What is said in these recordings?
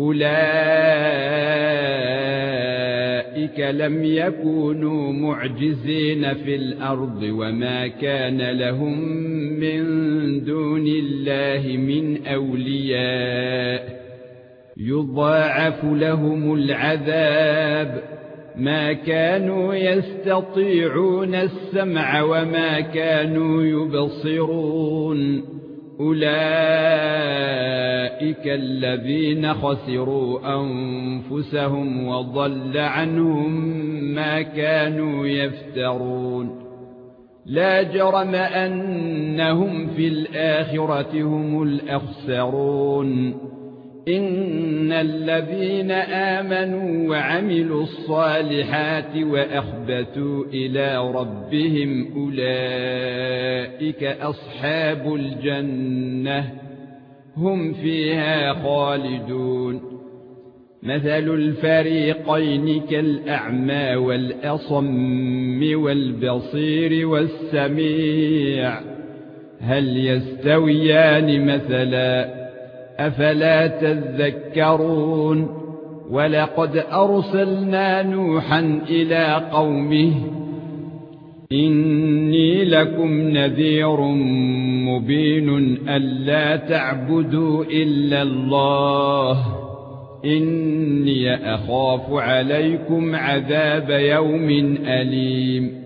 أولئك لم يكونوا معجزين في الأرض وما كان لهم من دون الله من أولياء. يضاعف لهم العذاب. ما كانوا يستطيعون السمع وما كانوا يبصرون. أولئك الذين خسروا أنفسهم وضل عنهم ما كانوا يفترون. لا جرم أنهم في الآخرة هم الأخسرون. إن الذين آمنوا وعملوا الصالحات وأخبتوا إلى ربهم أولئك أصحاب الجنة. هم فيها خالدون. مثل الفريقين كالأعمى والأصم والبصير والسميع. هل يستويان مثلا؟ أفلا تذكرون؟ ولقد أرسلنا نوحا إلى قومه إني لكم نذير مبين ألا تعبدوا إلا الله. إني أخاف عليكم عذاب يوم أليم.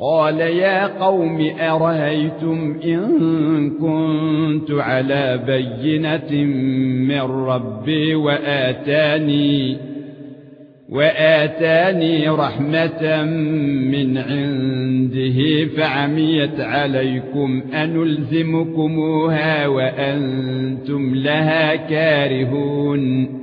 قال يا قوم أرأيتم إن كنت على بينة من ربي وآتاني وآتاني رحمة من عنده فعميت عليكم أنلزمكموها وأنتم لها كارهون